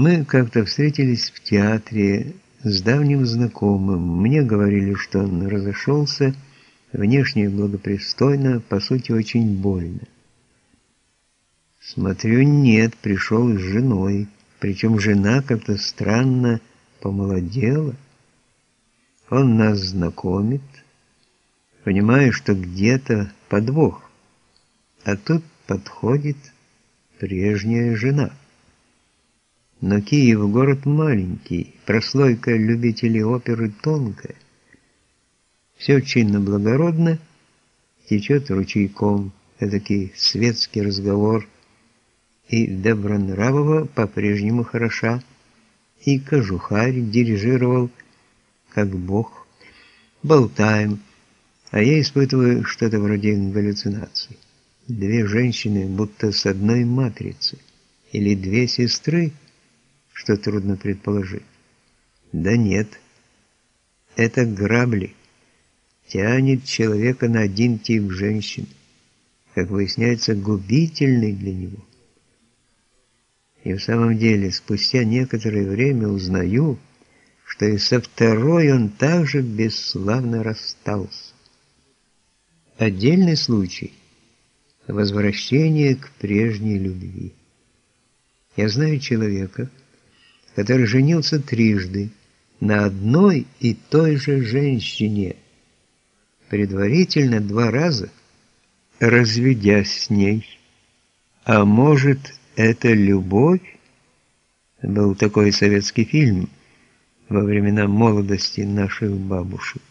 Мы как-то встретились в театре с давним знакомым. Мне говорили, что он разошелся, внешне благопристойно, по сути очень больно. Смотрю, нет, пришел с женой, причем жена как-то странно помолодела. Он нас знакомит, понимаю, что где-то подвох, а тут подходит прежняя жена. Но Киев город маленький, прослойка любителей оперы тонкая. Все чинно-благородно, течет ручейком, эдакий светский разговор, и Добронравова по-прежнему хороша, и Кожухарь дирижировал, как бог. Болтаем, а я испытываю что-то вроде галлюцинаций. Две женщины будто с одной матрицы, или две сестры – что трудно предположить. Да нет, это грабли. Тянет человека на один тип женщин, как выясняется, губительный для него. И в самом деле, спустя некоторое время узнаю, что и со второй он также бесславно расстался. Отдельный случай – возвращение к прежней любви. Я знаю человека, который женился трижды на одной и той же женщине, предварительно два раза разведясь с ней. А может, это любовь? Был такой советский фильм во времена молодости наших бабушек.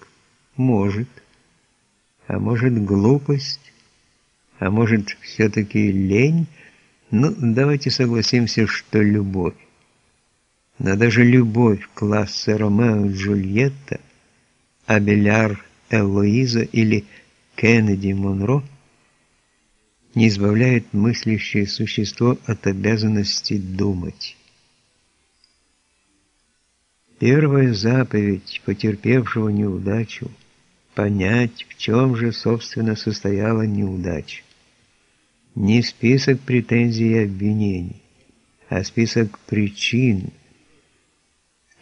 Может. А может, глупость? А может, все-таки лень? Ну, давайте согласимся, что любовь. Но даже любовь класса Ромео и Джульетта, Абеляр Элоиза или Кеннеди Монро не избавляет мыслящее существо от обязанности думать. Первая заповедь потерпевшего неудачу – понять, в чем же, собственно, состояла неудача. Не список претензий и обвинений, а список причин –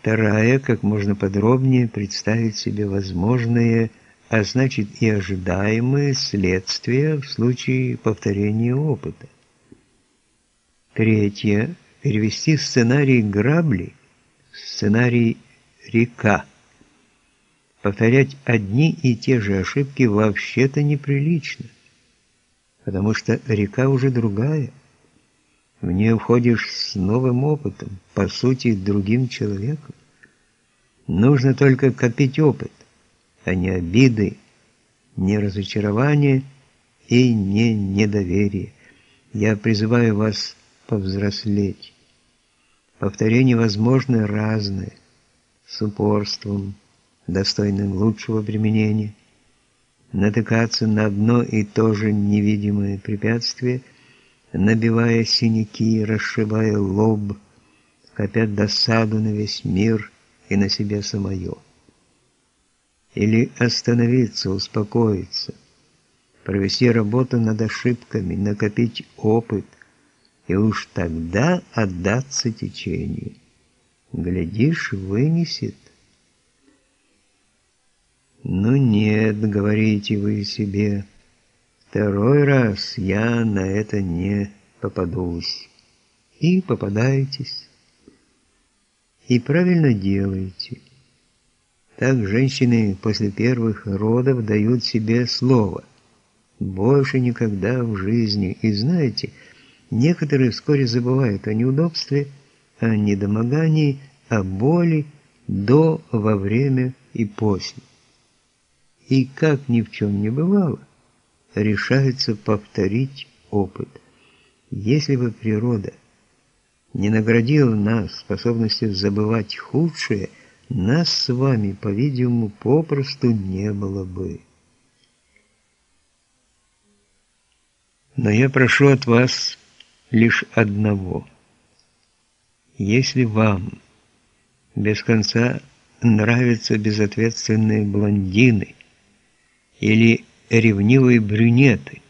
Вторая, как можно подробнее представить себе возможные, а значит и ожидаемые следствия в случае повторения опыта. Третье, перевести сценарий грабли в сценарий река. Повторять одни и те же ошибки вообще-то неприлично, потому что река уже другая. В нее входишь с новым опытом, по сути, другим человеком. Нужно только копить опыт, а не обиды, не разочарование и не недоверие. Я призываю вас повзрослеть. Повторение возможно разное, с упорством, достойным лучшего применения. Натыкаться на одно и то же невидимое препятствие, набивая синяки, расшибая лоб, копя досаду на весь мир – и на себя самое. Или остановиться, успокоиться, провести работу над ошибками, накопить опыт, и уж тогда отдаться течению. Глядишь, вынесет. «Ну нет», — говорите вы себе, — «второй раз я на это не попадусь». И попадаетесь. И правильно делаете. Так женщины после первых родов дают себе слово. Больше никогда в жизни. И знаете, некоторые вскоре забывают о неудобстве, о недомогании, о боли до, во время и после. И как ни в чем не бывало, решаются повторить опыт. Если бы природа – не наградил нас способностью забывать худшее, нас с вами, по-видимому, попросту не было бы. Но я прошу от вас лишь одного. Если вам без конца нравятся безответственные блондины или ревнивые брюнеты,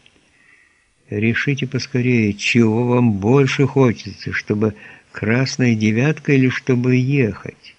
Решите поскорее, чего вам больше хочется, чтобы красной девяткой или чтобы ехать.